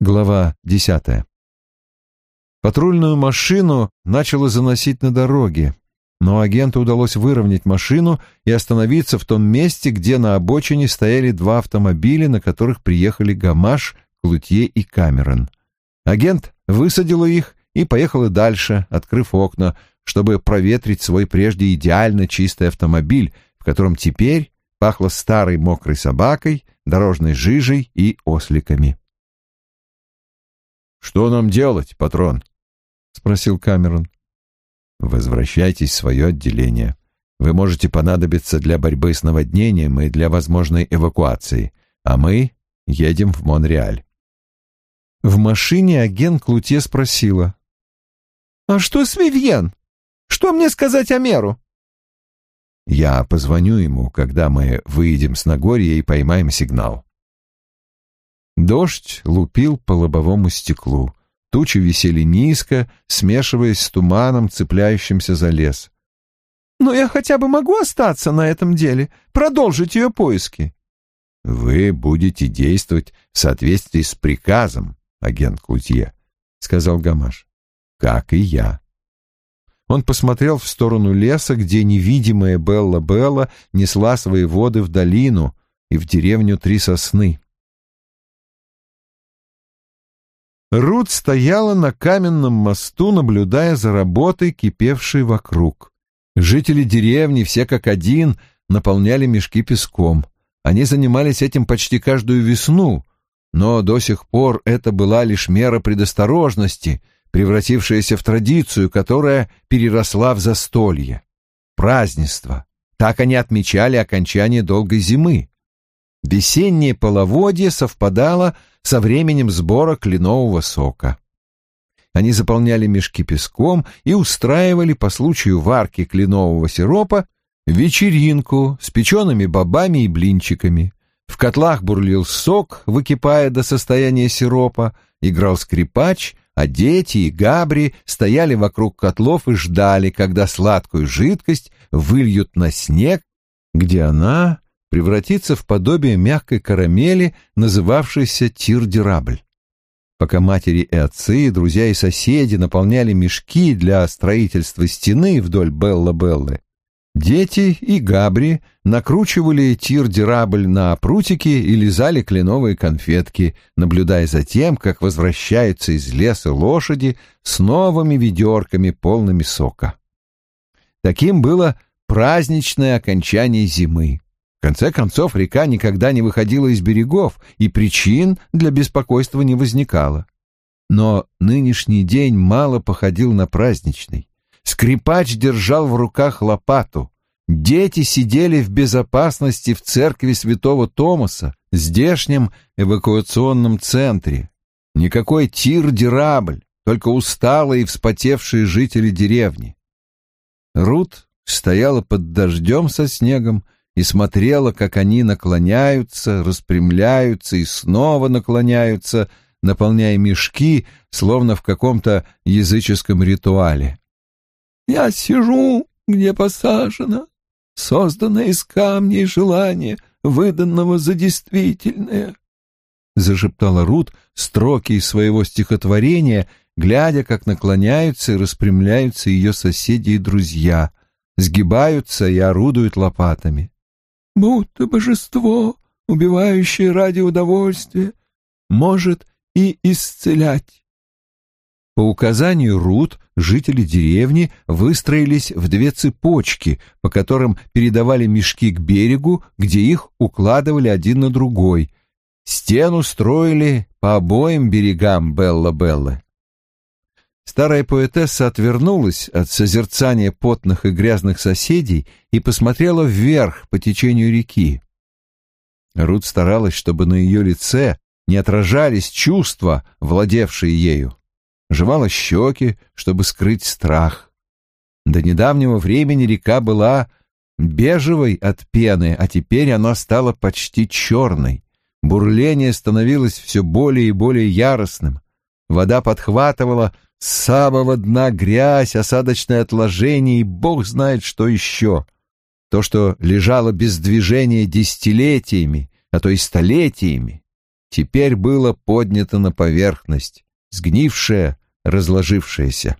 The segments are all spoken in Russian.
Глава десятая. Патрульную машину начало заносить на дороге, но агенту удалось выровнять машину и остановиться в том месте, где на обочине стояли два автомобиля, на которых приехали Гамаш, Клутье и Камерон. Агент высадил их и поехал дальше, открыв окна, чтобы проветрить свой прежде идеально чистый автомобиль, в котором теперь пахло старой мокрой собакой, дорожной жижей и осликами. «Что нам делать, патрон?» — спросил Камерон. «Возвращайтесь в свое отделение. Вы можете понадобиться для борьбы с наводнением и для возможной эвакуации, а мы едем в Монреаль». В машине агент Клутье спросила. «А что с Вивьен? Что мне сказать о меру?» «Я позвоню ему, когда мы выйдем с Нагорья и поймаем сигнал». Дождь лупил по лобовому стеклу. Тучи висели низко, смешиваясь с туманом, цепляющимся за лес. «Но я хотя бы могу остаться на этом деле, продолжить ее поиски?» «Вы будете действовать в соответствии с приказом, агент Клутье», — сказал Гамаш. «Как и я». Он посмотрел в сторону леса, где невидимая Белла-Белла несла свои воды в долину и в деревню Три Сосны. Рут стояла на каменном мосту, наблюдая за работой, кипевшей вокруг. Жители деревни, все как один, наполняли мешки песком. Они занимались этим почти каждую весну, но до сих пор это была лишь мера предосторожности, превратившаяся в традицию, которая переросла в застолье. Празднество. Так они отмечали окончание долгой зимы. Весеннее половодье совпадало со временем сбора кленового сока. Они заполняли мешки песком и устраивали по случаю варки кленового сиропа вечеринку с печеными бобами и блинчиками. В котлах бурлил сок, выкипая до состояния сиропа, играл скрипач, а дети и габри стояли вокруг котлов и ждали, когда сладкую жидкость выльют на снег, где она превратиться в подобие мягкой карамели, называвшейся тир-дирабль. Пока матери и отцы, друзья и соседи наполняли мешки для строительства стены вдоль Белла-Беллы, дети и Габри накручивали тир-дирабль на прутики и лизали кленовые конфетки, наблюдая за тем, как возвращаются из леса лошади с новыми ведерками, полными сока. Таким было праздничное окончание зимы. В конце концов, река никогда не выходила из берегов, и причин для беспокойства не возникало. Но нынешний день мало походил на праздничный. Скрипач держал в руках лопату. Дети сидели в безопасности в церкви святого Томаса, здешнем эвакуационном центре. Никакой тир-дирабль, только усталые и вспотевшие жители деревни. Рут стояла под дождем со снегом, и смотрела, как они наклоняются, распрямляются и снова наклоняются, наполняя мешки, словно в каком-то языческом ритуале. «Я сижу, где посажено, созданное из камней желание, выданного за действительное», — зашептала Рут строки из своего стихотворения, глядя, как наклоняются и распрямляются ее соседи и друзья, сгибаются и орудуют лопатами будто божество, убивающее ради удовольствия, может и исцелять. По указанию Рут жители деревни выстроились в две цепочки, по которым передавали мешки к берегу, где их укладывали один на другой. Стену строили по обоим берегам Белла-Беллы. Старая поэтесса отвернулась от созерцания потных и грязных соседей и посмотрела вверх по течению реки. Рут старалась, чтобы на ее лице не отражались чувства, владевшие ею. Жевала щеки, чтобы скрыть страх. До недавнего времени река была бежевой от пены, а теперь она стала почти черной. Бурление становилось все более и более яростным. Вода подхватывала с самого дна грязь, осадочное отложение и бог знает что еще. То, что лежало без движения десятилетиями, а то и столетиями. теперь было поднято на поверхность, сгнившее, разложившееся.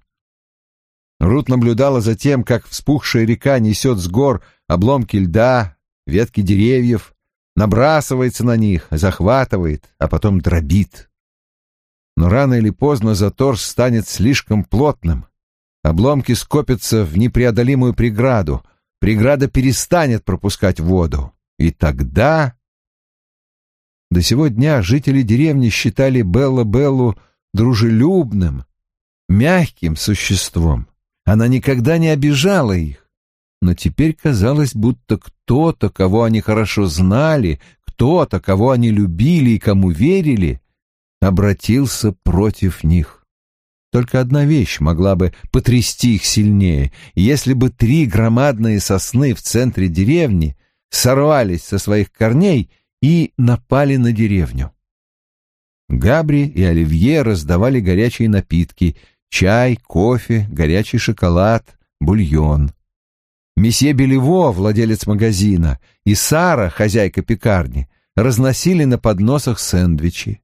Рут наблюдала за тем, как вспухшая река несет с гор обломки льда, ветки деревьев, набрасывается на них, захватывает, а потом дробит. Но рано или поздно затор станет слишком плотным. Обломки скопятся в непреодолимую преграду. Преграда перестанет пропускать воду. И тогда... До сего дня жители деревни считали Белла-Беллу дружелюбным, мягким существом. Она никогда не обижала их. Но теперь казалось, будто кто-то, кого они хорошо знали, кто-то, кого они любили и кому верили, обратился против них. Только одна вещь могла бы потрясти их сильнее. Если бы три громадные сосны в центре деревни сорвались со своих корней и напали на деревню. Габри и Оливье раздавали горячие напитки, чай, кофе, горячий шоколад, бульон. Месье Белево, владелец магазина, и Сара, хозяйка пекарни, разносили на подносах сэндвичи.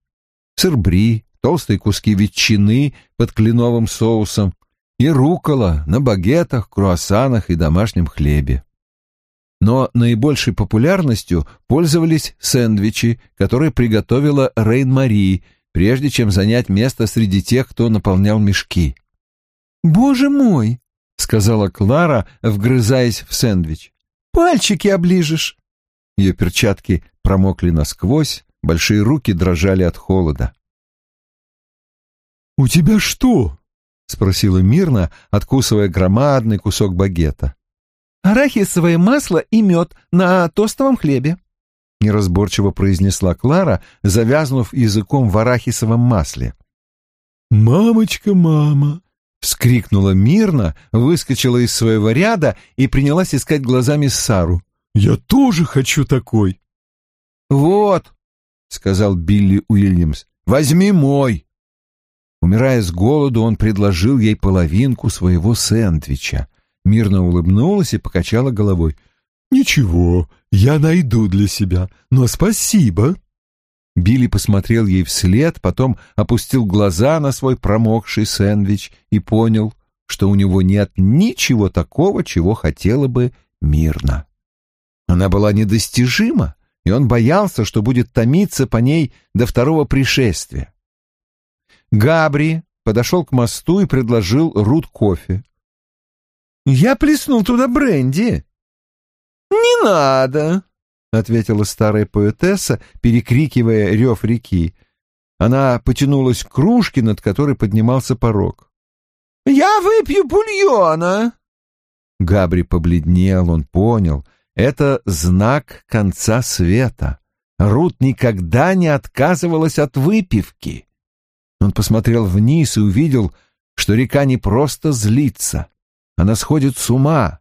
Сыр-бри, толстые куски ветчины под кленовым соусом и рукола на багетах, круассанах и домашнем хлебе но наибольшей популярностью пользовались сэндвичи, которые приготовила Рейн-Мари, прежде чем занять место среди тех, кто наполнял мешки. «Боже мой!» — сказала Клара, вгрызаясь в сэндвич. «Пальчики оближешь!» Ее перчатки промокли насквозь, большие руки дрожали от холода. «У тебя что?» — спросила Мирна, откусывая громадный кусок багета арахисовое масло и мед на тостовом хлебе», — неразборчиво произнесла Клара, завязнув языком в арахисовом масле. «Мамочка, мама!» — вскрикнула мирно, выскочила из своего ряда и принялась искать глазами Сару. «Я тоже хочу такой!» «Вот!» — сказал Билли Уильямс. «Возьми мой!» Умирая с голоду, он предложил ей половинку своего сэндвича мирно улыбнулась и покачала головой. «Ничего, я найду для себя, но спасибо». Билли посмотрел ей вслед, потом опустил глаза на свой промокший сэндвич и понял, что у него нет ничего такого, чего хотела бы мирно. Она была недостижима, и он боялся, что будет томиться по ней до второго пришествия. Габри подошел к мосту и предложил Рут кофе. Я плеснул туда бренди. Не надо, ответила старая поэтесса, перекрикивая рев реки. Она потянулась к кружке, над которой поднимался порог. «Я выпью бульона!» Габри побледнел, он понял. Это знак конца света. Рут никогда не отказывалась от выпивки. Он посмотрел вниз и увидел, что река не просто злится. Она сходит с ума,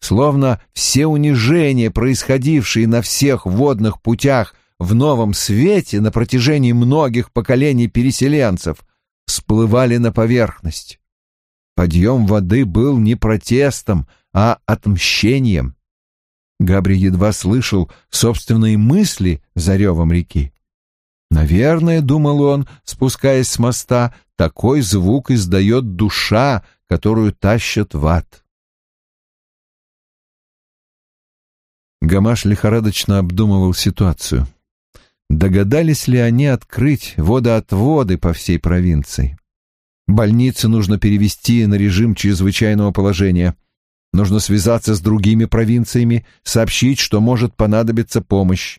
словно все унижения, происходившие на всех водных путях в новом свете на протяжении многих поколений переселенцев, всплывали на поверхность. Подъем воды был не протестом, а отмщением. Габри едва слышал собственные мысли за ревом реки. Наверное, думал он, спускаясь с моста, такой звук издает душа, которую тащат в ад. Гамаш лихорадочно обдумывал ситуацию. Догадались ли они открыть водоотводы по всей провинции? Больницы нужно перевести на режим чрезвычайного положения. Нужно связаться с другими провинциями, сообщить, что может понадобиться помощь.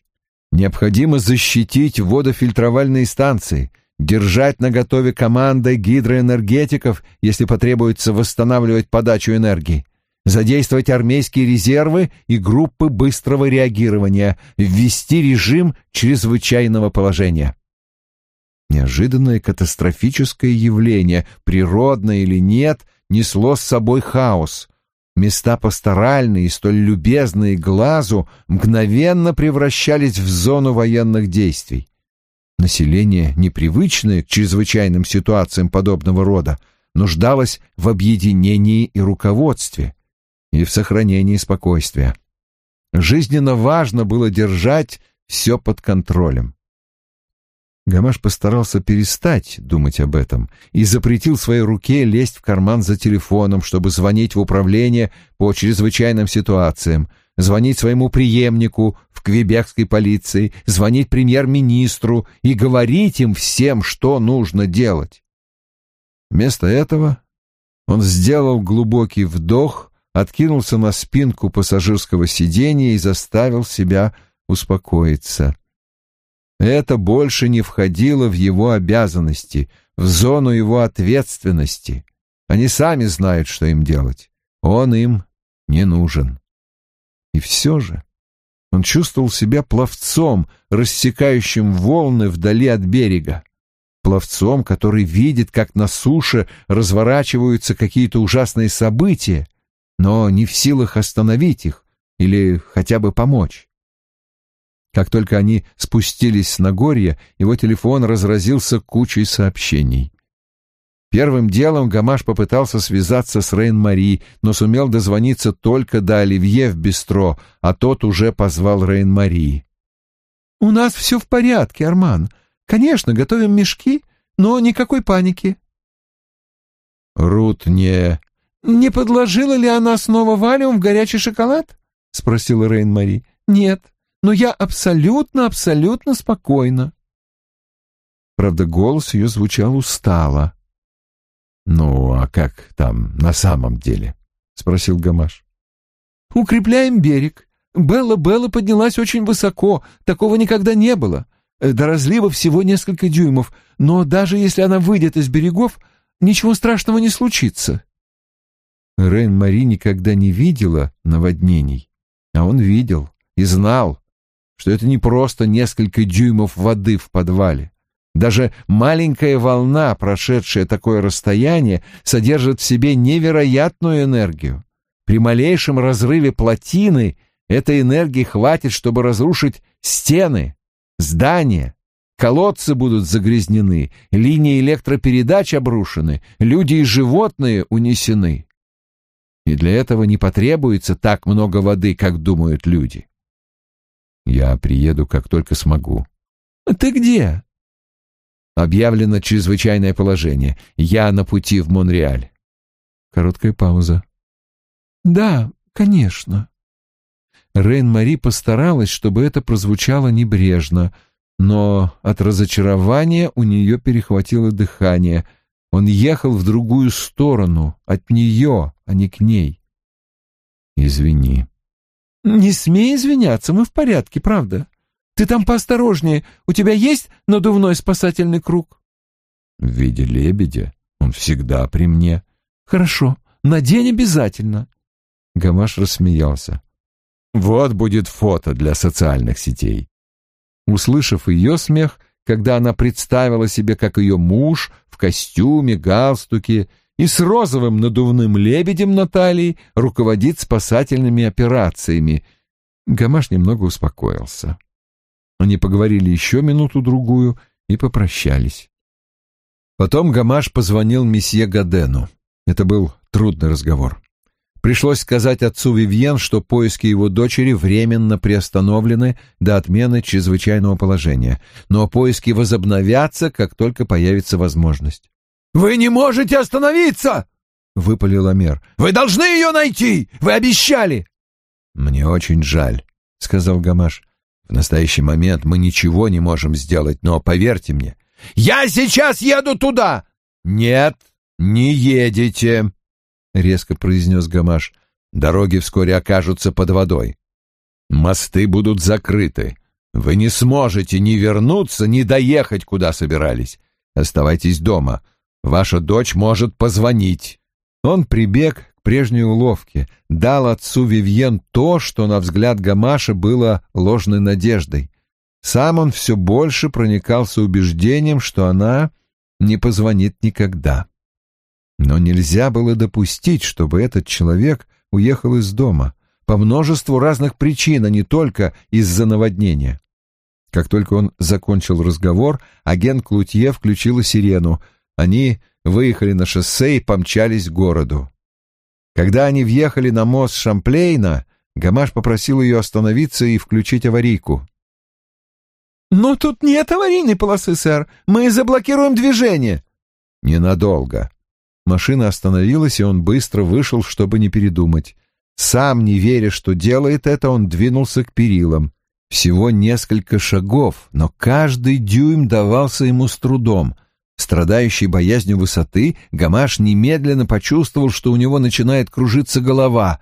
Необходимо защитить водофильтровальные станции — держать наготове командой гидроэнергетиков, если потребуется восстанавливать подачу энергии, задействовать армейские резервы и группы быстрого реагирования, ввести режим чрезвычайного положения. Неожиданное катастрофическое явление, природное или нет, несло с собой хаос. Места пасторальные и столь любезные глазу мгновенно превращались в зону военных действий. Население, непривычное к чрезвычайным ситуациям подобного рода, нуждалось в объединении и руководстве, и в сохранении спокойствия. Жизненно важно было держать все под контролем. Гамаш постарался перестать думать об этом и запретил своей руке лезть в карман за телефоном, чтобы звонить в управление по чрезвычайным ситуациям, звонить своему преемнику в квебекской полиции, звонить премьер-министру и говорить им всем, что нужно делать. Вместо этого он сделал глубокий вдох, откинулся на спинку пассажирского сиденья и заставил себя успокоиться. Это больше не входило в его обязанности, в зону его ответственности. Они сами знают, что им делать. Он им не нужен. И все же он чувствовал себя пловцом, рассекающим волны вдали от берега. Пловцом, который видит, как на суше разворачиваются какие-то ужасные события, но не в силах остановить их или хотя бы помочь. Как только они спустились с Нагорья, его телефон разразился кучей сообщений. Первым делом Гамаш попытался связаться с Рейн-Мари, но сумел дозвониться только до Оливье в бистро, а тот уже позвал Рейн-Мари. «У нас все в порядке, Арман. Конечно, готовим мешки, но никакой паники». Рут не... «Не подложила ли она снова валиум в горячий шоколад?» — спросила Рейн-Мари. «Нет, но я абсолютно-абсолютно спокойна». Правда, голос ее звучал устало. «Ну, а как там на самом деле?» — спросил Гамаш. «Укрепляем берег. Белла-Белла поднялась очень высоко, такого никогда не было. До разлива всего несколько дюймов, но даже если она выйдет из берегов, ничего страшного не случится». Рейн-Мари никогда не видела наводнений, а он видел и знал, что это не просто несколько дюймов воды в подвале. Даже маленькая волна, прошедшая такое расстояние, содержит в себе невероятную энергию. При малейшем разрыве плотины этой энергии хватит, чтобы разрушить стены, здания, колодцы будут загрязнены, линии электропередач обрушены, люди и животные унесены. И для этого не потребуется так много воды, как думают люди. Я приеду, как только смогу. Ты где? Объявлено чрезвычайное положение. Я на пути в Монреаль. Короткая пауза. Да, конечно. Рейн-Мари постаралась, чтобы это прозвучало небрежно, но от разочарования у нее перехватило дыхание. Он ехал в другую сторону, от нее, а не к ней. «Извини», «Не смей извиняться, мы в порядке, правда? Ты там поосторожнее. У тебя есть надувной спасательный круг?» «В виде лебедя. Он всегда при мне». «Хорошо, надень обязательно». Гамаш рассмеялся. «Вот будет фото для социальных сетей». Услышав ее смех, когда она представила себе, как ее муж в костюме, галстуке и с розовым надувным лебедем на талии руководит спасательными операциями. Гамаш немного успокоился. Они поговорили еще минуту-другую и попрощались. Потом Гамаш позвонил месье Гадену. Это был трудный разговор. Пришлось сказать отцу Вивьен, что поиски его дочери временно приостановлены до отмены чрезвычайного положения, но поиски возобновятся, как только появится возможность. «Вы не можете остановиться!» — выпалил Амер. «Вы должны ее найти! Вы обещали!» «Мне очень жаль», — сказал Гамаш. «В настоящий момент мы ничего не можем сделать, но поверьте мне...» «Я сейчас еду туда!» «Нет, не едете», — резко произнес Гамаш. «Дороги вскоре окажутся под водой. Мосты будут закрыты. Вы не сможете ни вернуться, ни доехать, куда собирались. Оставайтесь дома. Ваша дочь может позвонить». Он прибег к прежней уловке, дал отцу Вивьен то, что, на взгляд Гамаша, было ложной надеждой. Сам он все больше проникался убеждением, что она не позвонит никогда. Но нельзя было допустить, чтобы этот человек уехал из дома по множеству разных причин, а не только из-за наводнения. Как только он закончил разговор, агент Клутье включила сирену — они выехали на шоссе и помчались к городу. Когда они въехали на мост Шамплейна, Гамаш попросил ее остановиться и включить аварийку. «Но тут нет аварийной полосы, сэр. Мы заблокируем движение». «Ненадолго». Машина остановилась, и он быстро вышел, чтобы не передумать. Сам, не веря, что делает это, он двинулся к перилам. Всего несколько шагов, но каждый дюйм давался ему с трудом. Страдающий боязнью высоты, Гамаш немедленно почувствовал, что у него начинает кружиться голова.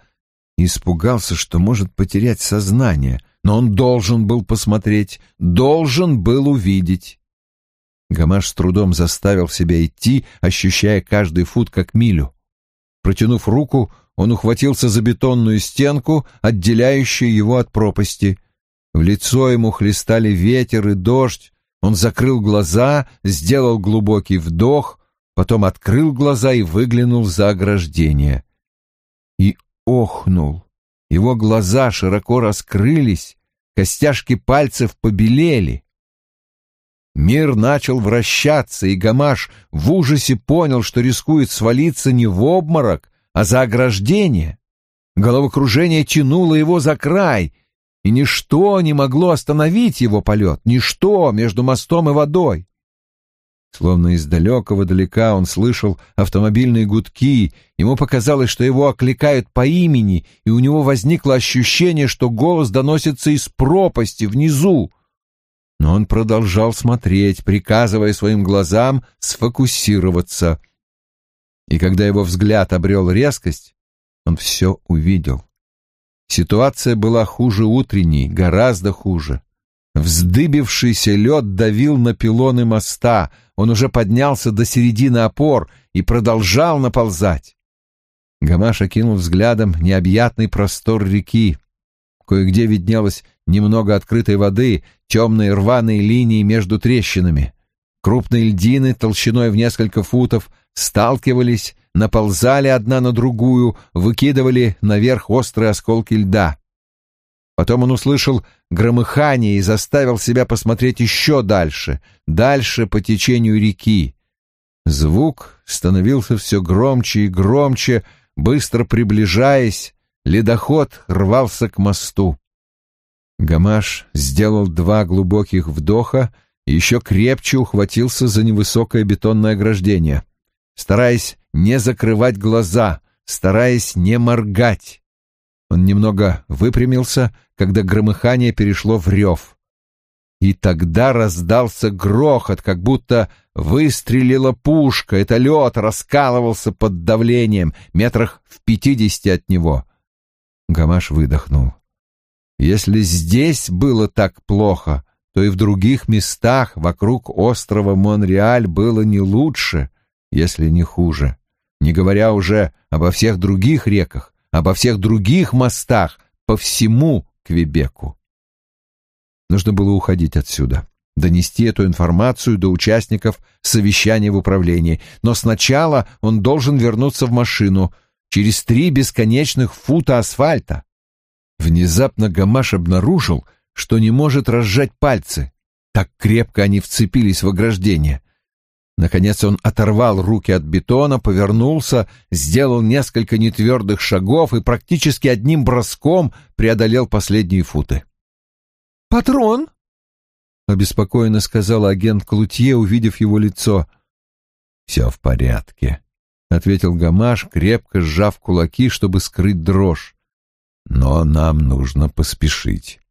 Испугался, что может потерять сознание, но он должен был посмотреть, должен был увидеть. Гамаш с трудом заставил себя идти, ощущая каждый фут как милю. Протянув руку, он ухватился за бетонную стенку, отделяющую его от пропасти. В лицо ему хлестали ветер и дождь. Он закрыл глаза, сделал глубокий вдох, потом открыл глаза и выглянул за ограждение. И охнул. Его глаза широко раскрылись, костяшки пальцев побелели. Мир начал вращаться, и Гамаш в ужасе понял, что рискует свалиться не в обморок, а за ограждение. Головокружение тянуло его за край — и ничто не могло остановить его полет, ничто между мостом и водой. Словно из далекого далека он слышал автомобильные гудки, ему показалось, что его окликают по имени, и у него возникло ощущение, что голос доносится из пропасти внизу. Но он продолжал смотреть, приказывая своим глазам сфокусироваться. И когда его взгляд обрел резкость, он все увидел. Ситуация была хуже утренней, гораздо хуже. Вздыбившийся лед давил на пилоны моста, он уже поднялся до середины опор и продолжал наползать. Гамаш окинул взглядом необъятный простор реки. Кое-где виднелось немного открытой воды, темные рваные линии между трещинами. Крупные льдины толщиной в несколько футов сталкивались наползали одна на другую, выкидывали наверх острые осколки льда. Потом он услышал громыхание и заставил себя посмотреть еще дальше, дальше по течению реки. Звук становился все громче и громче, быстро приближаясь, ледоход рвался к мосту. Гамаш сделал два глубоких вдоха и еще крепче ухватился за невысокое бетонное ограждение. Стараясь не закрывать глаза, стараясь не моргать. Он немного выпрямился, когда громыхание перешло в рев. И тогда раздался грохот, как будто выстрелила пушка. Это лед раскалывался под давлением, метрах в пятидесяти от него. Гамаш выдохнул. Если здесь было так плохо, то и в других местах вокруг острова Монреаль было не лучше, если не хуже не говоря уже обо всех других реках, обо всех других мостах по всему Квебеку. Нужно было уходить отсюда, донести эту информацию до участников совещания в управлении, но сначала он должен вернуться в машину через три бесконечных фута асфальта. Внезапно Гамаш обнаружил, что не может разжать пальцы. Так крепко они вцепились в ограждение. Наконец он оторвал руки от бетона, повернулся, сделал несколько нетвердых шагов и практически одним броском преодолел последние футы. «Патрон!» — обеспокоенно сказал агент Клутье, увидев его лицо. «Все в порядке», — ответил Гамаш, крепко сжав кулаки, чтобы скрыть дрожь. «Но нам нужно поспешить».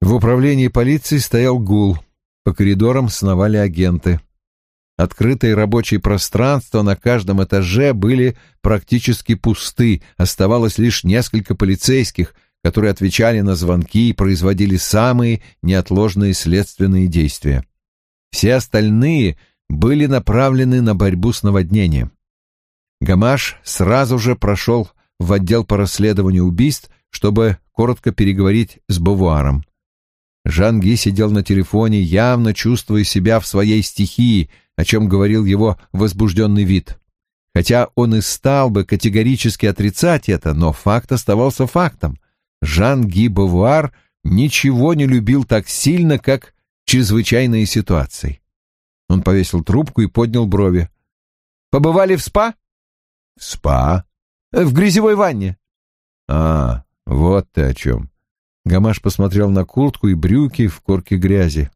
В управлении полиции стоял гул. По коридорам сновали агенты. Открытые рабочие пространства на каждом этаже были практически пусты, оставалось лишь несколько полицейских, которые отвечали на звонки и производили самые неотложные следственные действия. Все остальные были направлены на борьбу с наводнением. Гамаш сразу же прошел в отдел по расследованию убийств, чтобы коротко переговорить с Бавуаром. Жанги сидел на телефоне, явно чувствуя себя в своей стихии, о чем говорил его возбужденный вид. Хотя он и стал бы категорически отрицать это, но факт оставался фактом. Жан-Ги Бавуар ничего не любил так сильно, как чрезвычайные ситуации. Он повесил трубку и поднял брови. «Побывали в спа?» «В спа?» «В грязевой ванне». «А, вот ты о чем. Гамаш посмотрел на куртку и брюки в корке грязи.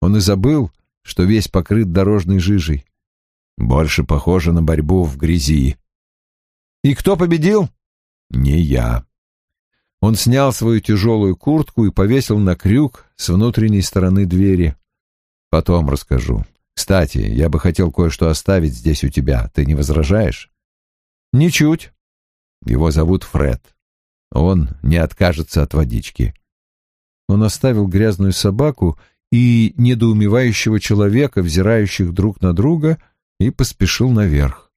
Он и забыл, что весь покрыт дорожной жижей. Больше похоже на борьбу в грязи. «И кто победил?» «Не я». Он снял свою тяжелую куртку и повесил на крюк с внутренней стороны двери. «Потом расскажу. Кстати, я бы хотел кое-что оставить здесь у тебя. Ты не возражаешь?» «Ничуть». Его зовут Фред. Он не откажется от водички. Он оставил грязную собаку и недоумевающего человека, взирающих друг на друга, и поспешил наверх.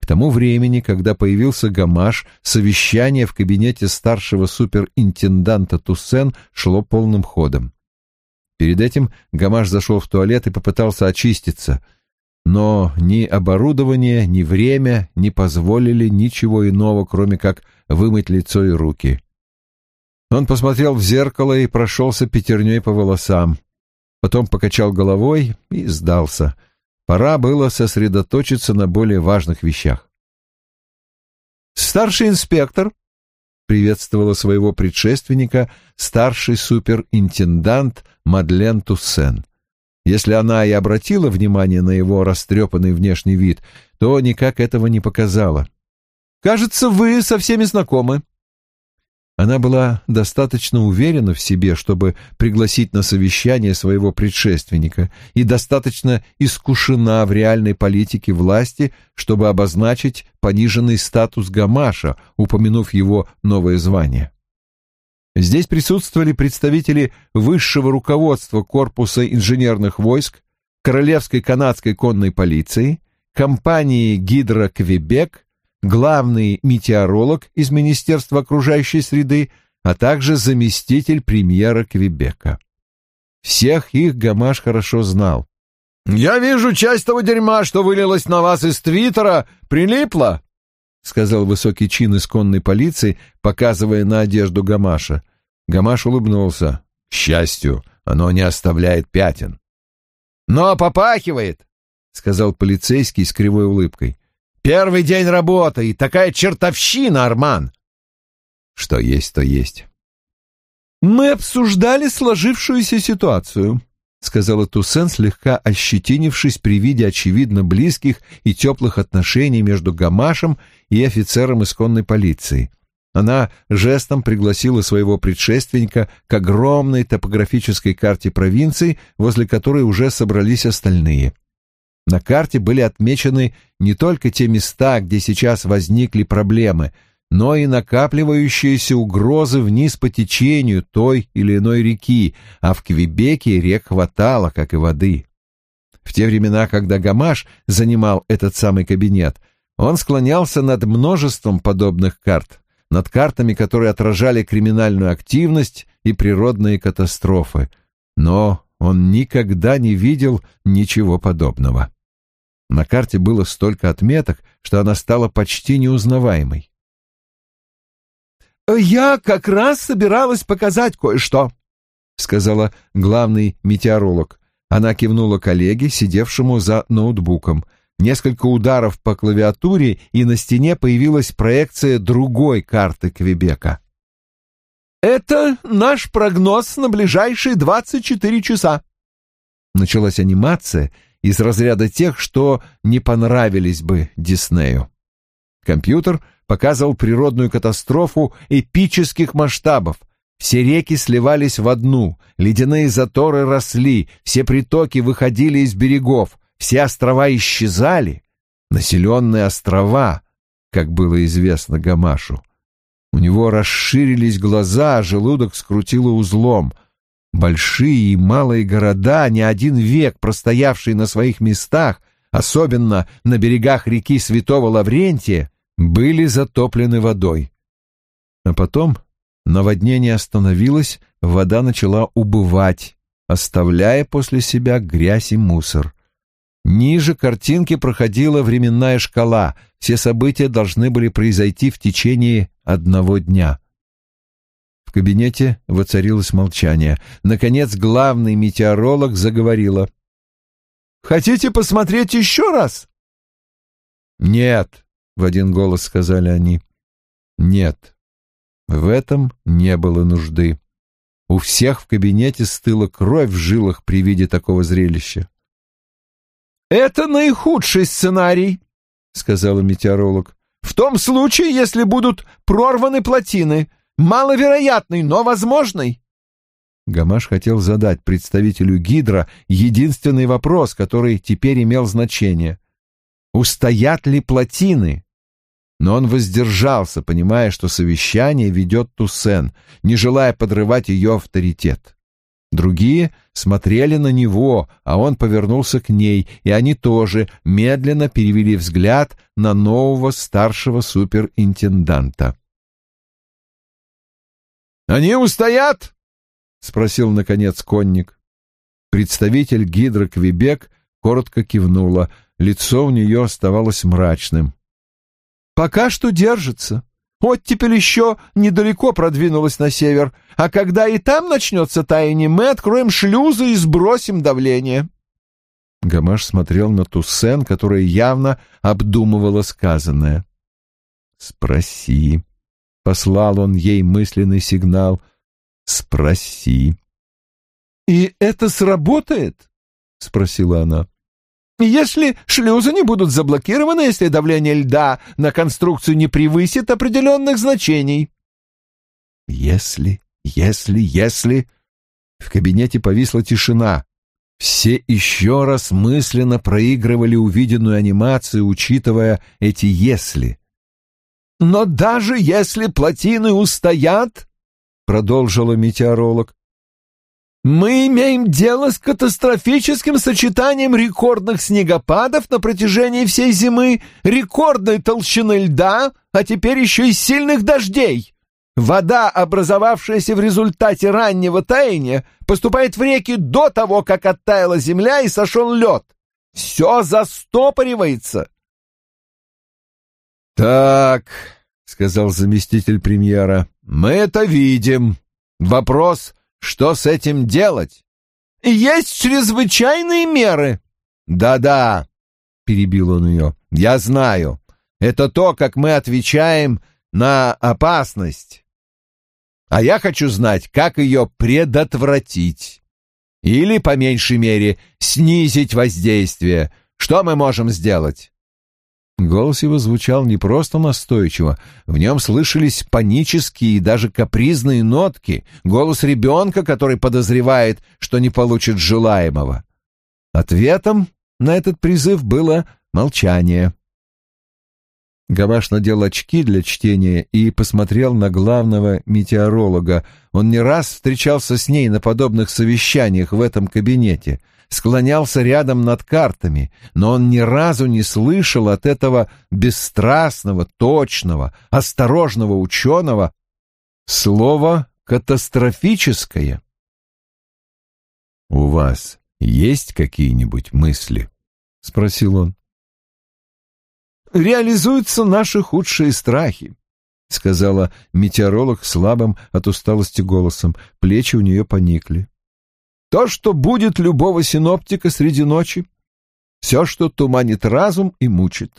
К тому времени, когда появился Гамаш, совещание в кабинете старшего суперинтенданта Туссен шло полным ходом. Перед этим Гамаш зашел в туалет и попытался очиститься, но ни оборудование, ни время не позволили ничего иного, кроме как вымыть лицо и руки. Он посмотрел в зеркало и прошелся пятерней по волосам. Потом покачал головой и сдался. Пора было сосредоточиться на более важных вещах. «Старший инспектор», — приветствовала своего предшественника старший суперинтендант Мадлен Туссен. Если она и обратила внимание на его растрепанный внешний вид, то никак этого не показала. «Кажется, вы со всеми знакомы». Она была достаточно уверена в себе, чтобы пригласить на совещание своего предшественника, и достаточно искушена в реальной политике власти, чтобы обозначить пониженный статус Гамаша, упомянув его новое звание. Здесь присутствовали представители высшего руководства Корпуса инженерных войск, Королевской канадской конной полиции, компании «Гидроквебек», главный метеоролог из Министерства окружающей среды, а также заместитель премьера Квебека. Всех их Гамаш хорошо знал. «Я вижу, часть того дерьма, что вылилось на вас из Твиттера, прилипла», — сказал высокий чин исконной полиции, показывая на одежду Гамаша. Гамаш улыбнулся. «К счастью, оно не оставляет пятен». «Но попахивает», — сказал полицейский с кривой улыбкой. Первый день работы, и такая чертовщина, Арман!» «Что есть, то есть». «Мы обсуждали сложившуюся ситуацию», — сказала Туссен, слегка ощетинившись при виде очевидно близких и теплых отношений между Гамашем и офицером исконной полиции. Она жестом пригласила своего предшественника к огромной топографической карте провинции, возле которой уже собрались остальные — на карте были отмечены не только те места, где сейчас возникли проблемы, но и накапливающиеся угрозы вниз по течению той или иной реки, а в Квебеке рек хватало, как и воды. В те времена, когда Гамаш занимал этот самый кабинет, он склонялся над множеством подобных карт, над картами, которые отражали криминальную активность и природные катастрофы, но он никогда не видел ничего подобного. На карте было столько отметок, что она стала почти неузнаваемой. «Я как раз собиралась показать кое-что», — сказала главный метеоролог. Она кивнула коллеге, сидевшему за ноутбуком. Несколько ударов по клавиатуре, и на стене появилась проекция другой карты Квебека. «Это наш прогноз на ближайшие двадцать четыре часа». Началась анимация — из разряда тех, что не понравились бы Диснею. Компьютер показывал природную катастрофу эпических масштабов. Все реки сливались в одну, ледяные заторы росли, все притоки выходили из берегов, все острова исчезали. Населенные острова, как было известно Гамашу. У него расширились глаза, а желудок скрутило узлом — Большие и малые города, не один век простоявшие на своих местах, особенно на берегах реки Святого Лаврентия, были затоплены водой. А потом наводнение остановилось, вода начала убывать, оставляя после себя грязь и мусор. Ниже картинки проходила временная шкала, все события должны были произойти в течение одного дня — в кабинете воцарилось молчание. Наконец главный метеоролог заговорила. «Хотите посмотреть еще раз?» «Нет», — в один голос сказали они. «Нет». В этом не было нужды. У всех в кабинете стыла кровь в жилах при виде такого зрелища. «Это наихудший сценарий», — сказала метеоролог. «В том случае, если будут прорваны плотины. Маловероятный, но возможный». Гамаш хотел задать представителю Гидра единственный вопрос, который теперь имел значение. Устоят ли плотины? Но он воздержался, понимая, что совещание ведет Туссен, не желая подрывать ее авторитет. Другие смотрели на него, а он повернулся к ней, и они тоже медленно перевели взгляд на нового старшего суперинтенданта. «Они устоят?» — спросил, наконец, конник. Представитель Гидра Квебек коротко кивнула, лицо у нее оставалось мрачным. «Пока что держится. Оттепель еще недалеко продвинулась на север, а когда и там начнется таяние, мы откроем шлюзы и сбросим давление». Гамаш смотрел на Туссен, которая явно обдумывала сказанное. «Спроси», — послал он ей мысленный сигнал, — «спроси». «И это сработает?» — спросила она. Если шлюзы не будут заблокированы, если давление льда на конструкцию не превысит определенных значений. Если, если, если... В кабинете повисла тишина. Все еще раз мысленно проигрывали увиденную анимацию, учитывая эти «если». «Но даже если плотины устоят, — продолжила метеоролог, мы имеем дело с катастрофическим сочетанием рекордных снегопадов на протяжении всей зимы, рекордной толщины льда, а теперь еще и сильных дождей. Вода, образовавшаяся в результате раннего таяния, поступает в реки до того, как оттаяла земля и сошел лед. Все застопоривается. «Так», — сказал заместитель премьера, — «мы это видим. Вопрос, что с этим делать? Есть чрезвычайные меры. Да-да, перебил он ее. Я знаю. Это то, как мы отвечаем на опасность. А я хочу знать, как ее предотвратить. Или, по меньшей мере, снизить воздействие. Что мы можем сделать? Голос его звучал не просто настойчиво, в нем слышались панические и даже капризные нотки, голос ребенка, который подозревает, что не получит желаемого. Ответом на этот призыв было молчание. Габаш надел очки для чтения и посмотрел на главного метеоролога. Он не раз встречался с ней на подобных совещаниях в этом кабинете — склонялся рядом над картами, но он ни разу не слышал от этого бесстрастного, точного, осторожного ученого слова «катастрофическое». «У вас есть какие-нибудь мысли?» — спросил он. «Реализуются наши худшие страхи», — сказала метеоролог слабым от усталости голосом. Плечи у нее поникли. То, что будет любого синоптика среди ночи. Все, что туманит разум и мучит.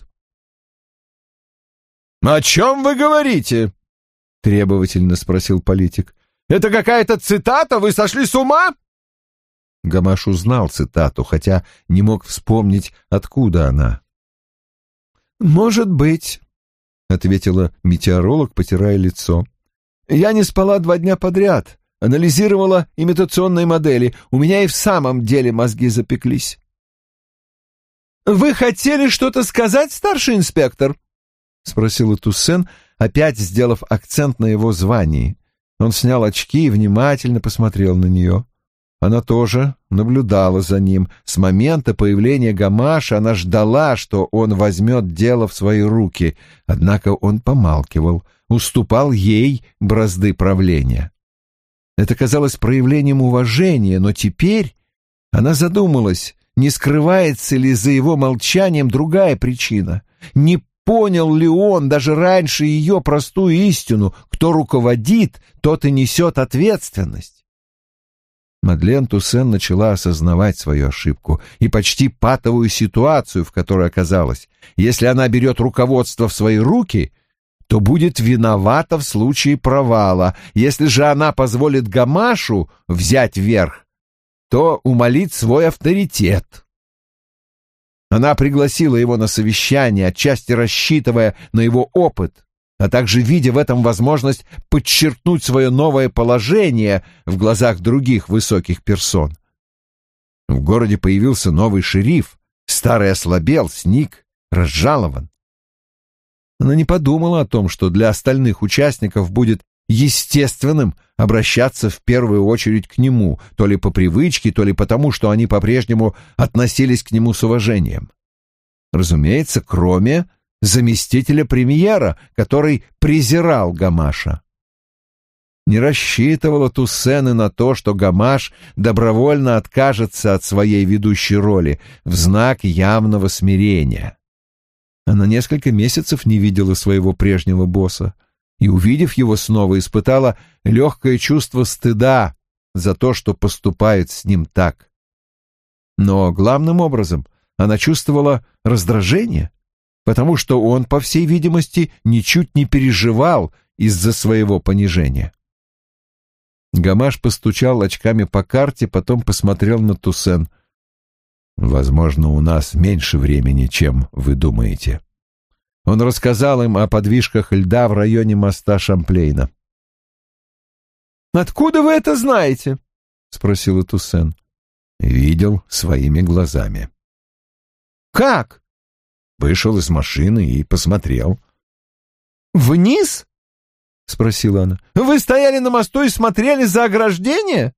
«О чем вы говорите?» — требовательно спросил политик. «Это какая-то цитата? Вы сошли с ума?» Гамаш узнал цитату, хотя не мог вспомнить, откуда она. «Может быть», — ответила метеоролог, потирая лицо. «Я не спала два дня подряд анализировала имитационные модели. У меня и в самом деле мозги запеклись. «Вы хотели что-то сказать, старший инспектор?» — спросила Туссен, опять сделав акцент на его звании. Он снял очки и внимательно посмотрел на нее. Она тоже наблюдала за ним. С момента появления Гамаша она ждала, что он возьмет дело в свои руки, однако он помалкивал, уступал ей бразды правления. Это казалось проявлением уважения, но теперь она задумалась, не скрывается ли за его молчанием другая причина. Не понял ли он даже раньше ее простую истину, кто руководит, тот и несет ответственность. Мадлен Туссен начала осознавать свою ошибку и почти патовую ситуацию, в которой оказалась. Если она берет руководство в свои руки, то будет виновата в случае провала. Если же она позволит Гамашу взять верх, то умолит свой авторитет. Она пригласила его на совещание, отчасти рассчитывая на его опыт, а также видя в этом возможность подчеркнуть свое новое положение в глазах других высоких персон. В городе появился новый шериф, старый ослабел, сник, разжалован. Она не подумала о том, что для остальных участников будет естественным обращаться в первую очередь к нему, то ли по привычке, то ли потому, что они по-прежнему относились к нему с уважением. Разумеется, кроме заместителя премьера, который презирал Гамаша. Не рассчитывала Туссены на то, что Гамаш добровольно откажется от своей ведущей роли в знак явного смирения. Она несколько месяцев не видела своего прежнего босса и, увидев его снова, испытала легкое чувство стыда за то, что поступает с ним так. Но главным образом она чувствовала раздражение, потому что он, по всей видимости, ничуть не переживал из-за своего понижения. Гамаш постучал очками по карте, потом посмотрел на Туссен. «Возможно, у нас меньше времени, чем вы думаете». Он рассказал им о подвижках льда в районе моста Шамплейна. «Откуда вы это знаете?» — спросила Туссен. «Видел своими глазами». «Как?» Вышел из машины и посмотрел. «Вниз?» — спросила она. «Вы стояли на мосту и смотрели за ограждение?»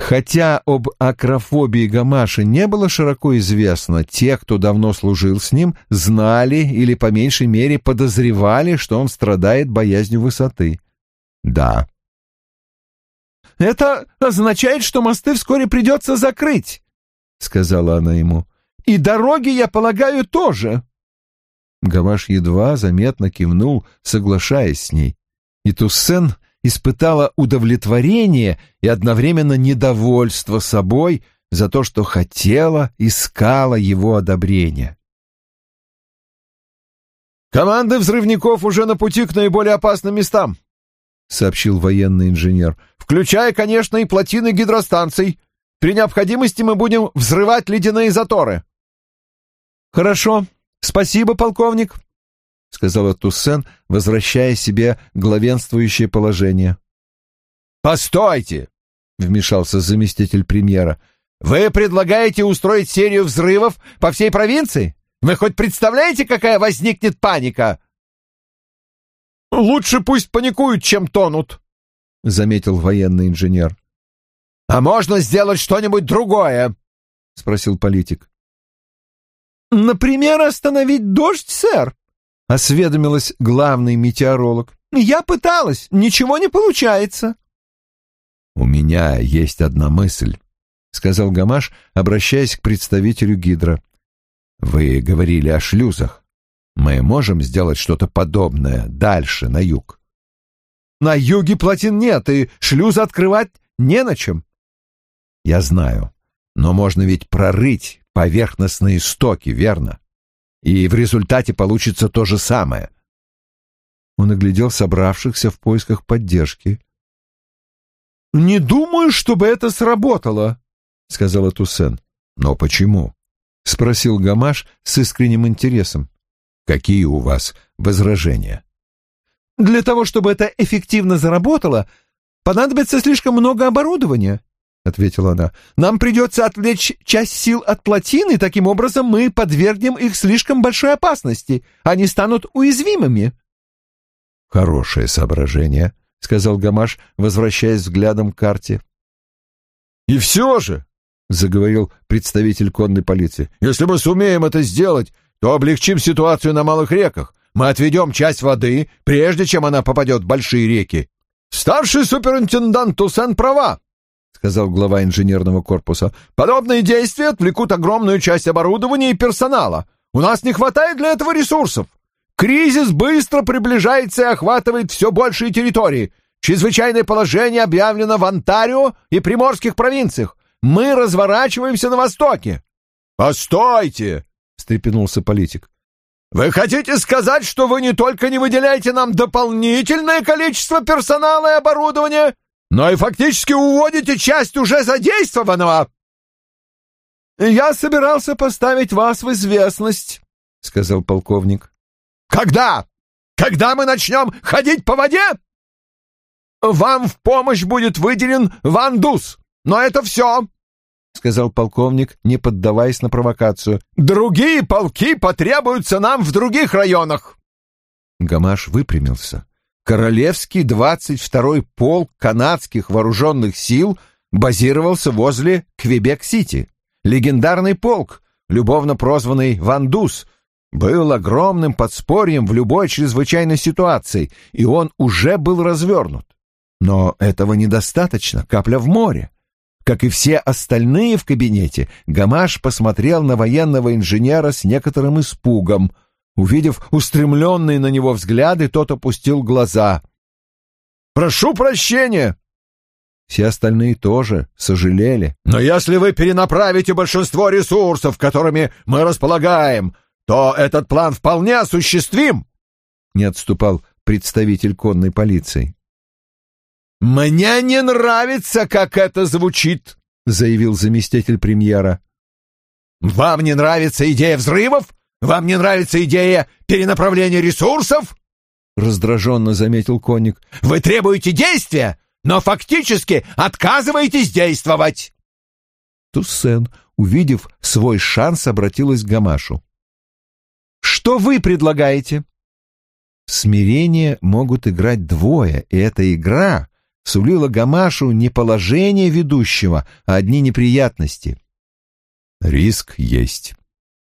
Хотя об акрофобии Гамаши не было широко известно, те, кто давно служил с ним, знали или по меньшей мере подозревали, что он страдает боязнью высоты. Да. «Это означает, что мосты вскоре придется закрыть», — сказала она ему. «И дороги, я полагаю, тоже». Гамаш едва заметно кивнул, соглашаясь с ней. И Туссен испытала удовлетворение и одновременно недовольство собой за то, что хотела, искала его одобрения. «Команды взрывников уже на пути к наиболее опасным местам», — сообщил военный инженер, «включая, конечно, и плотины гидростанций. При необходимости мы будем взрывать ледяные заторы». «Хорошо. Спасибо, полковник», — сказала Туссен, возвращая себе главенствующее положение. «Постойте!» — вмешался заместитель премьера. «Вы предлагаете устроить серию взрывов по всей провинции? Вы хоть представляете, какая возникнет паника?» «Лучше пусть паникуют, чем тонут», — заметил военный инженер. «А можно сделать что-нибудь другое?» — спросил политик. «Например, остановить дождь, сэр», — осведомилась главный метеоролог. «Я пыталась, ничего не получается». «У меня есть одна мысль», — сказал Гамаш, обращаясь к представителю Гидра. «Вы говорили о шлюзах. Мы можем сделать что-то подобное дальше, на юг?» «На юге плотин нет, и шлюзы открывать не на чем». «Я знаю, но можно ведь прорыть поверхностные стоки, верно?» И в результате получится то же самое. Он оглядел собравшихся в поисках поддержки. «Не думаю, чтобы это сработало», — сказала Туссен. «Но почему?» — спросил Гамаш с искренним интересом. «Какие у вас возражения?» «Для того, чтобы это эффективно заработало, понадобится слишком много оборудования. — ответила она. «Нам придется отвлечь часть сил от плотины, таким образом мы подвергнем их слишком большой опасности. Они станут уязвимыми». «Хорошее соображение», — сказал Гамаш, возвращаясь взглядом к карте. «И все же», — заговорил представитель конной полиции, — «если мы сумеем это сделать, то облегчим ситуацию на малых реках. Мы отведем часть воды, прежде чем она попадет в большие реки. Старший суперинтендант Туссен права. — сказал глава инженерного корпуса. «Подобные действия отвлекут огромную часть оборудования и персонала. У нас не хватает для этого ресурсов. Кризис быстро приближается и охватывает все большие территории. Чрезвычайное положение объявлено в Онтарио и приморских провинциях. Мы разворачиваемся на востоке». «Постойте!» — встрепенулся политик. Вы хотите сказать, что вы не только не выделяете нам дополнительное количество персонала и оборудования, но и фактически уводите часть уже задействованного?» «Я собирался поставить вас в известность», — сказал полковник. «Когда? Когда мы начнем ходить по воде?» «Вам в помощь будет выделен Вандус, но это все», — сказал полковник, не поддаваясь на провокацию. «Другие полки потребуются нам в других районах». Гамаш выпрямился. Королевский 22-й полк канадских вооруженных сил базировался возле Квебек-Сити. Легендарный полк, любовно прозванный «Вандус», был огромным подспорьем в любой чрезвычайной ситуации, и он уже был развернут. Но этого недостаточно, капля в море. Как и все остальные в кабинете, Гамаш посмотрел на военного инженера с некоторым испугом. Увидев устремленные на него взгляды, тот опустил глаза. «Прошу прощения!» Все остальные тоже сожалели. «Но если вы перенаправите большинство ресурсов, которыми мы располагаем, то этот план вполне осуществим!» Не отступал представитель конной полиции. «Мне не нравится, как это звучит», — заявил заместитель премьера. «Вам не нравится идея взрывов? Вам не нравится идея перенаправления ресурсов?» — раздраженно заметил конник. «Вы требуете действия, но фактически отказываетесь действовать!» Туссен, увидев свой шанс, обратилась к Гамашу. «Что вы предлагаете?» Смирение могут играть двое, и эта игра сулила Гамашу не положение ведущего, а одни неприятности. «Риск есть», —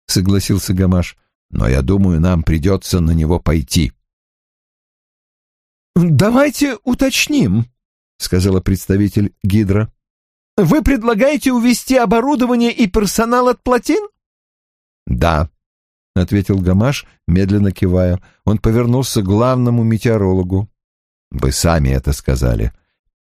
согласился Гамаш, — «но я думаю, нам придется на него пойти». «Давайте уточним», — сказала представитель Гидра. «Вы предлагаете увести оборудование и персонал от плотин?» «Да», — ответил Гамаш, медленно кивая. Он повернулся к главному метеорологу. «Вы сами это сказали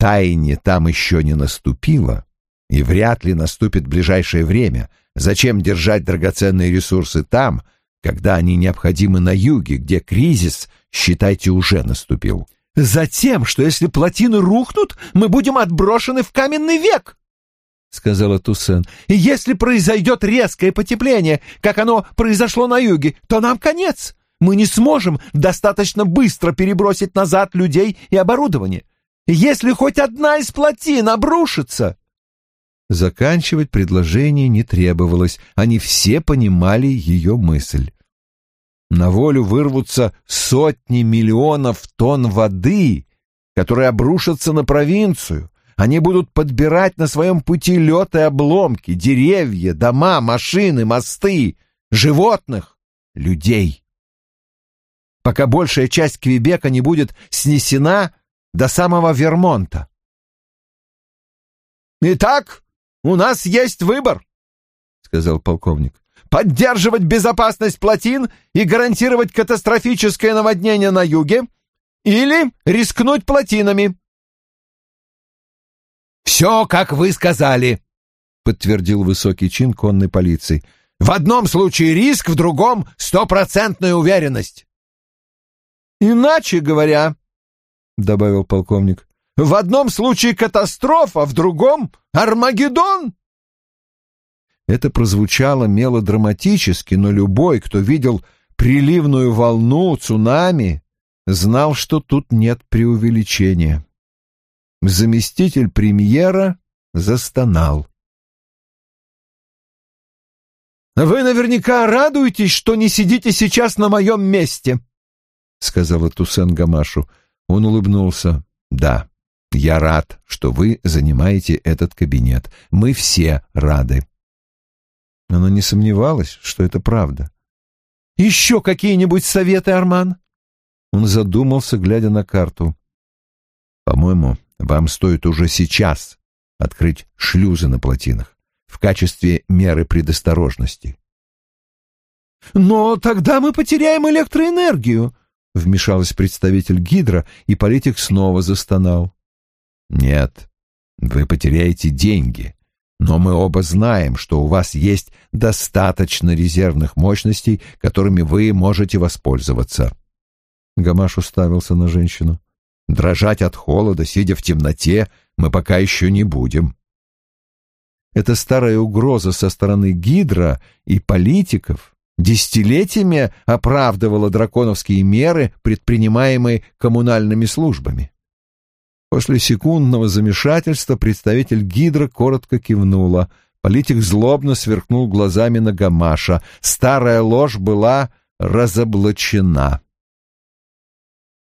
таяние там еще не наступило и вряд ли наступит в ближайшее время. Зачем держать драгоценные ресурсы там, когда они необходимы на юге, где кризис, считайте, уже наступил? Затем, что если плотины рухнут, мы будем отброшены в каменный век, — сказала Туссен. И если произойдет резкое потепление, как оно произошло на юге, то нам конец. Мы не сможем достаточно быстро перебросить назад людей и оборудование если хоть одна из плотин обрушится. Заканчивать предложение не требовалось, они все понимали ее мысль. На волю вырвутся сотни миллионов тонн воды, которые обрушатся на провинцию. Они будут подбирать на своем пути лед и обломки, деревья, дома, машины, мосты, животных, людей. Пока большая часть Квебека не будет снесена, до самого Вермонта. «Итак, у нас есть выбор», — сказал полковник. «Поддерживать безопасность плотин и гарантировать катастрофическое наводнение на юге или рискнуть плотинами». «Все, как вы сказали», — подтвердил высокий чин конной полиции. «В одном случае риск, в другом — стопроцентная уверенность». «Иначе говоря», — добавил полковник. «В одном случае катастрофа, в другом — Армагеддон!» Это прозвучало мелодраматически, но любой, кто видел приливную волну, цунами, знал, что тут нет преувеличения. Заместитель премьера застонал. «Вы наверняка радуетесь, что не сидите сейчас на моем месте», — сказала Туссен Гамашу. Он улыбнулся. «Да, я рад, что вы занимаете этот кабинет. Мы все рады». Она не сомневалась, что это правда. «Еще какие-нибудь советы, Арман?» Он задумался, глядя на карту. «По-моему, вам стоит уже сейчас открыть шлюзы на плотинах в качестве меры предосторожности». «Но тогда мы потеряем электроэнергию», Вмешалась представитель Гидра, и политик снова застонал. «Нет, вы потеряете деньги. но мы оба знаем, что у вас есть достаточно резервных мощностей, которыми вы можете воспользоваться. Гамаш уставился на женщину. Дрожать от холода, сидя в темноте, мы пока еще не будем. Эта старая угроза со стороны Гидра и политиков десятилетиями оправдывала драконовские меры, предпринимаемые коммунальными службами. После секундного замешательства представитель Гидра коротко кивнула. Политик злобно сверкнул глазами на Гамаша. Старая ложь была разоблачена.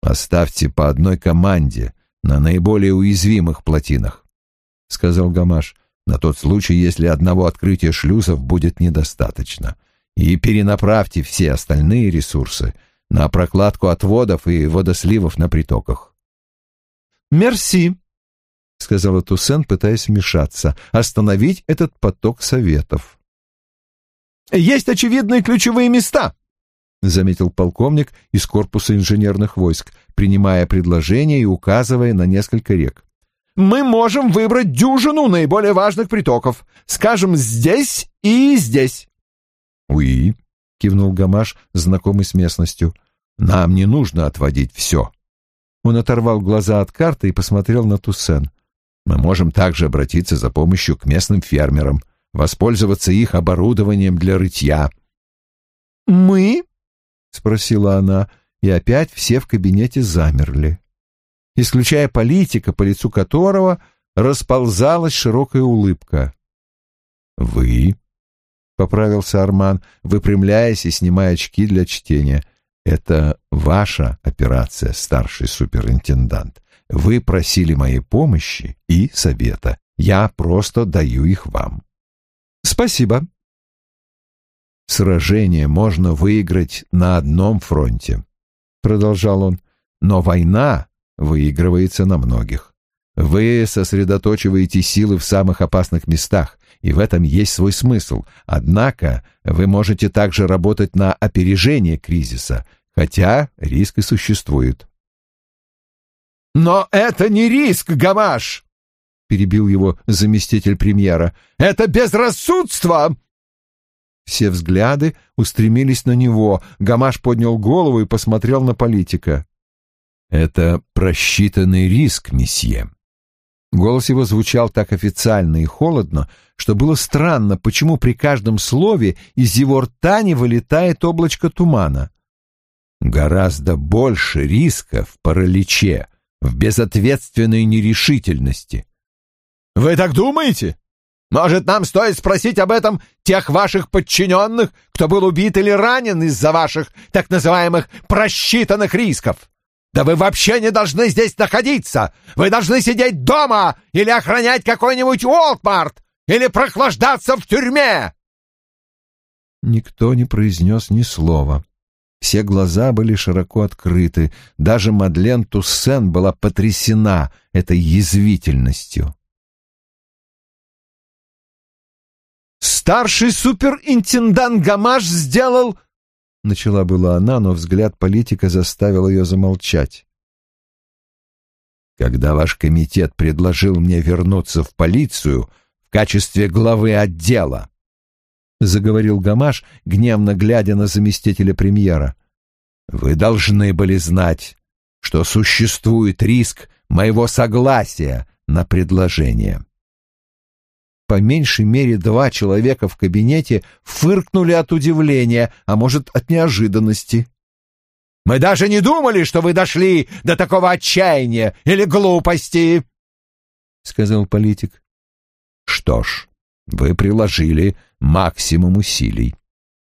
«Оставьте по одной команде на наиболее уязвимых плотинах», — сказал Гамаш, — «на тот случай, если одного открытия шлюзов будет недостаточно. И перенаправьте все остальные ресурсы на прокладку отводов и водосливов на притоках». «Мерси», — сказала Туссен, пытаясь вмешаться, — «остановить этот поток советов». «Есть очевидные ключевые места», — заметил полковник из корпуса инженерных войск, принимая предложение и указывая на несколько рек. «Мы можем выбрать дюжину наиболее важных притоков, скажем, здесь и здесь». «Уи», — кивнул Гамаш, знакомый с местностью, — «нам не нужно отводить все. Он оторвал глаза от карты и посмотрел на Туссен. «Мы можем также обратиться за помощью к местным фермерам, воспользоваться их оборудованием для рытья». «Мы?» — спросила она, и опять все в кабинете замерли, исключая политика, по лицу которого расползалась широкая улыбка. «Вы?» — поправился Арман, выпрямляясь и снимая очки для чтения — это ваша операция, старший суперинтендант. Вы просили моей помощи и совета. Я просто даю их вам. Спасибо. Сражение можно выиграть на одном фронте, продолжал он, но война выигрывается на многих. Вы сосредоточиваете силы в самых опасных местах, и в этом есть свой смысл. Однако вы можете также работать на опережение кризиса, хотя риск и существует. «Но это не риск, Гамаш!» — перебил его заместитель премьера. «Это безрассудство!» Все взгляды устремились на него. Гамаш поднял голову и посмотрел на политика. «Это просчитанный риск, месье». Голос его звучал так официально и холодно, что было странно, почему при каждом слове из его рта не вылетает облачко тумана. Гораздо больше риска в параличе, в безответственной нерешительности. «Вы так думаете? Может, нам стоит спросить об этом тех ваших подчиненных, кто был убит или ранен из-за ваших так называемых просчитанных рисков? Да вы вообще не должны здесь находиться! Вы должны сидеть дома или охранять какой-нибудь Уолтмарт или прохлаждаться в тюрьме!» Никто не произнес ни слова. Все глаза были широко открыты, даже Мадлен Туссен была потрясена этой язвительностью. «Старший суперинтендант Гамаш сделал...» Начала была она, но взгляд политика заставил ее замолчать. «Когда ваш комитет предложил мне вернуться в полицию в качестве главы отдела, — заговорил Гамаш, гневно глядя на заместителя премьера. «Вы должны были знать, что существует риск моего согласия на предложение». По меньшей мере два человека в кабинете фыркнули от удивления, а может, от неожиданности. «Мы даже не думали, что вы дошли до такого отчаяния или глупости!» — сказал политик. «Что ж, вы приложили максимум усилий.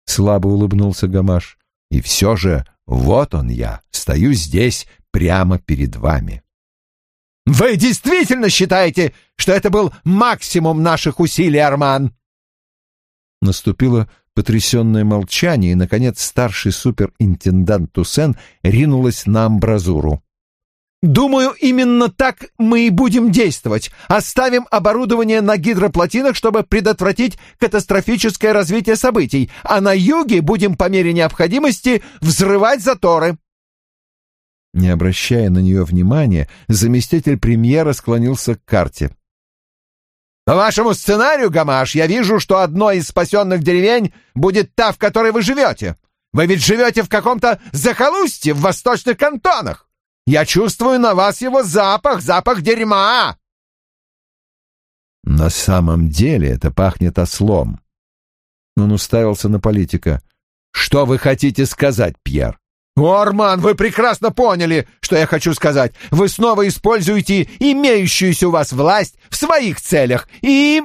Слабо улыбнулся Гамаш. И все же, вот он я, стою здесь, прямо перед вами. Вы действительно считаете, что это был максимум наших усилий, Арман? Наступило потрясенное молчание, и, наконец, старший суперинтендант Туссен ринулась на амбразуру. Думаю, именно так мы и будем действовать. Оставим оборудование на гидроплотинах, чтобы предотвратить катастрофическое развитие событий, а на юге будем по мере необходимости взрывать заторы. Не обращая на нее внимания, заместитель премьера склонился к карте. По вашему сценарию, Гамаш, я вижу, что одной из спасенных деревень будет та, в которой вы живете. Вы ведь живете в каком-то захолустье в восточных кантонах. Я чувствую на вас его запах, запах дерьма. На самом деле это пахнет ослом. Он уставился на политика. Что вы хотите сказать, Пьер? О, Арман, вы прекрасно поняли, что я хочу сказать. Вы снова используете имеющуюся у вас власть в своих целях и...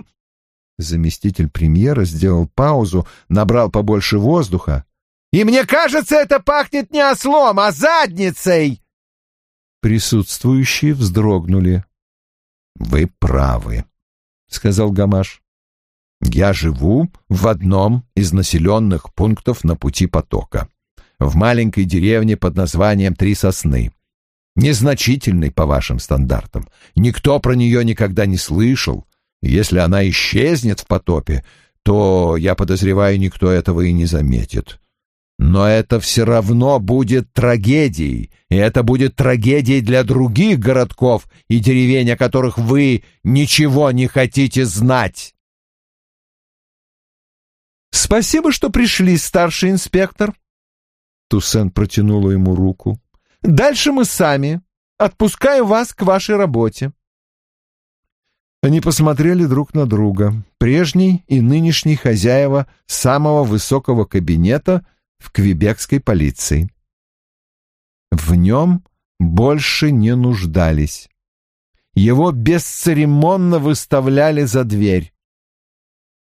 Заместитель премьера сделал паузу, набрал побольше воздуха. «И мне кажется, это пахнет не ослом, а задницей!» Присутствующие вздрогнули. «Вы правы», — сказал Гамаш. «Я живу в одном из населенных пунктов на пути потока, в маленькой деревне под названием Три Сосны. Незначительной по вашим стандартам. Никто про нее никогда не слышал. Если она исчезнет в потопе, то, я подозреваю, никто этого и не заметит. Но это все равно будет трагедией, и это будет трагедией для других городков и деревень, о которых вы ничего не хотите знать. «Спасибо, что пришли, старший инспектор». Туссен протянула ему руку. «Дальше мы сами. Отпускаю вас к вашей работе». Они посмотрели друг на друга. Прежний и нынешний хозяева самого высокого кабинета — в квебекской полиции. В нем больше не нуждались. Его бесцеремонно выставляли за дверь.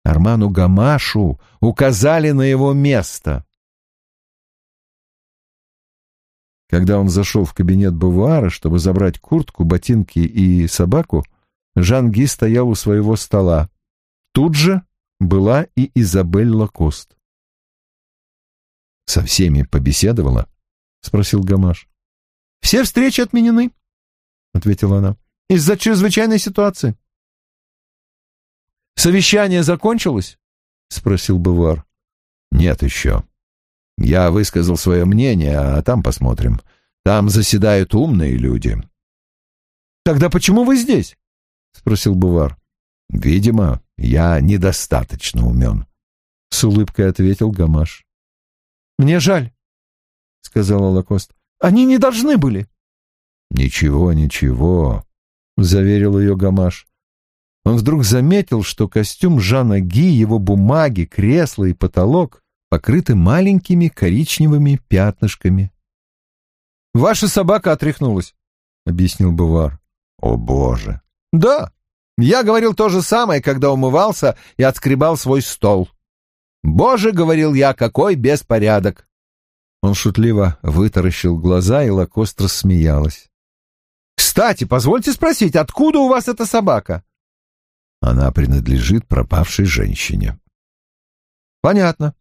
Арману Гамашу указали на его место. Когда он зашел в кабинет Бавуара, чтобы забрать куртку, ботинки и собаку, Жан Ги стоял у своего стола. Тут же была и Изабель Лакост. Со всеми побеседовала? спросил Гамаш. Все встречи отменены, ответила она. Из-за чрезвычайной ситуации. Совещание закончилось? спросил Бувар. Нет еще. Я высказал свое мнение, а там посмотрим. Там заседают умные люди. Тогда почему вы здесь? спросил Бувар. Видимо, я недостаточно умен. С улыбкой ответил Гамаш. Мне жаль, — сказала Лакост. Они не должны были. Ничего, ничего, — заверил ее Гамаш. Он вдруг заметил, что костюм Жана Ги, его бумаги, кресло и потолок покрыты маленькими коричневыми пятнышками. «Ваша собака отряхнулась», — объяснил Бувар. «О, Боже!» «Да, я говорил то же самое, когда умывался и отскребал свой стол. «Боже, — говорил я, — какой беспорядок!» Он шутливо вытаращил глаза, и Лакост рассмеялась. «Кстати, позвольте спросить, откуда у вас эта собака?» Она принадлежит пропавшей женщине. «Понятно».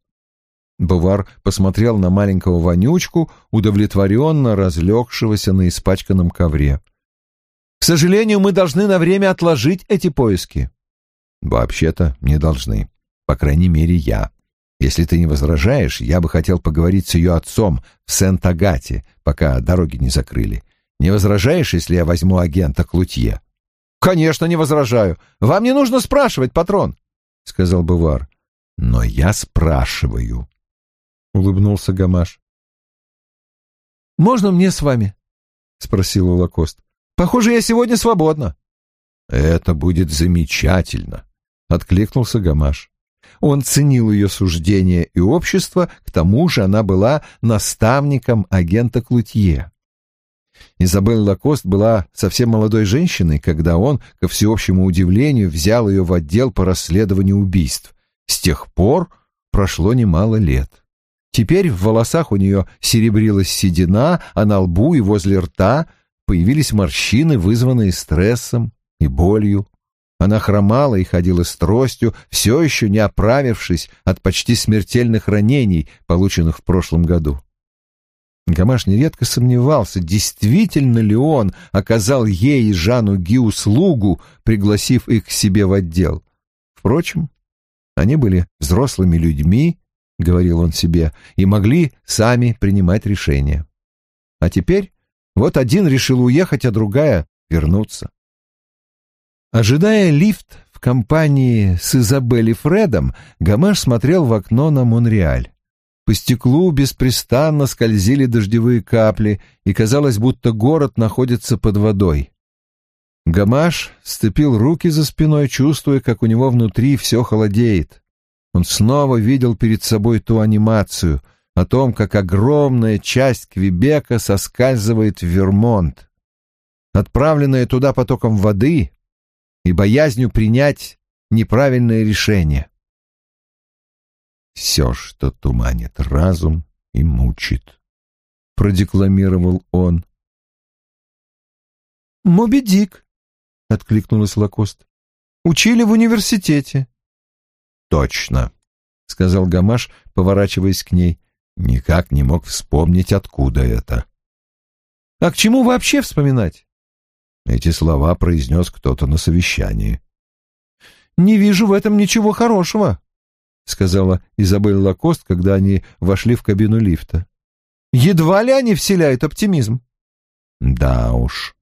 Бувар посмотрел на маленького вонючку, удовлетворенно разлегшегося на испачканном ковре. «К сожалению, мы должны на время отложить эти поиски». «Вообще-то не должны. По крайней мере, я. Если ты не возражаешь, я бы хотел поговорить с ее отцом в Сент-Агате, пока дороги не закрыли. Не возражаешь, если я возьму агента Клутье? Конечно, не возражаю. Вам не нужно спрашивать, патрон, сказал Бувар. Но я спрашиваю, улыбнулся Гамаш. Можно мне с вами? спросил Лакост. Похоже, я сегодня свободна. Это будет замечательно, откликнулся Гамаш. Он ценил ее суждения и общество, к тому же она была наставником агента Клутье. Изабель Лакост была совсем молодой женщиной, когда он, ко всеобщему удивлению, взял ее в отдел по расследованию убийств. С тех пор прошло немало лет. Теперь в волосах у нее серебрилась седина, а на лбу и возле рта появились морщины, вызванные стрессом и болью. Она хромала и ходила с тростью, все еще не оправившись от почти смертельных ранений, полученных в прошлом году. Гамаш нередко сомневался, действительно ли он оказал ей и Жану Ги услугу, пригласив их к себе в отдел. Впрочем, они были взрослыми людьми, — говорил он себе, — и могли сами принимать решения. А теперь вот один решил уехать, а другая — вернуться. Ожидая лифт в компании с Изабель Фредом Гамаш смотрел в окно на Монреаль. По стеклу беспрестанно скользили дождевые капли, и казалось, будто город находится под водой. Гамаш сцепил руки за спиной, чувствуя, как у него внутри все холодеет. Он снова видел перед собой ту анимацию о том, как огромная часть Квебека соскальзывает в Вермонт. Отправленная туда потоком воды, и боязнью принять неправильное решение. «Все, что туманит разум и мучит», — продекламировал он. «Моби Дик», — откликнулась Лакост. «Учили в университете». «Точно», — сказал Гамаш, поворачиваясь к ней. Никак не мог вспомнить, откуда это. «А к чему вообще вспоминать?» Эти слова произнес кто-то на совещании. «Не вижу в этом ничего хорошего», — сказала Изабель Лакост, когда они вошли в кабину лифта. «Едва ли они вселяют оптимизм». «Да уж»,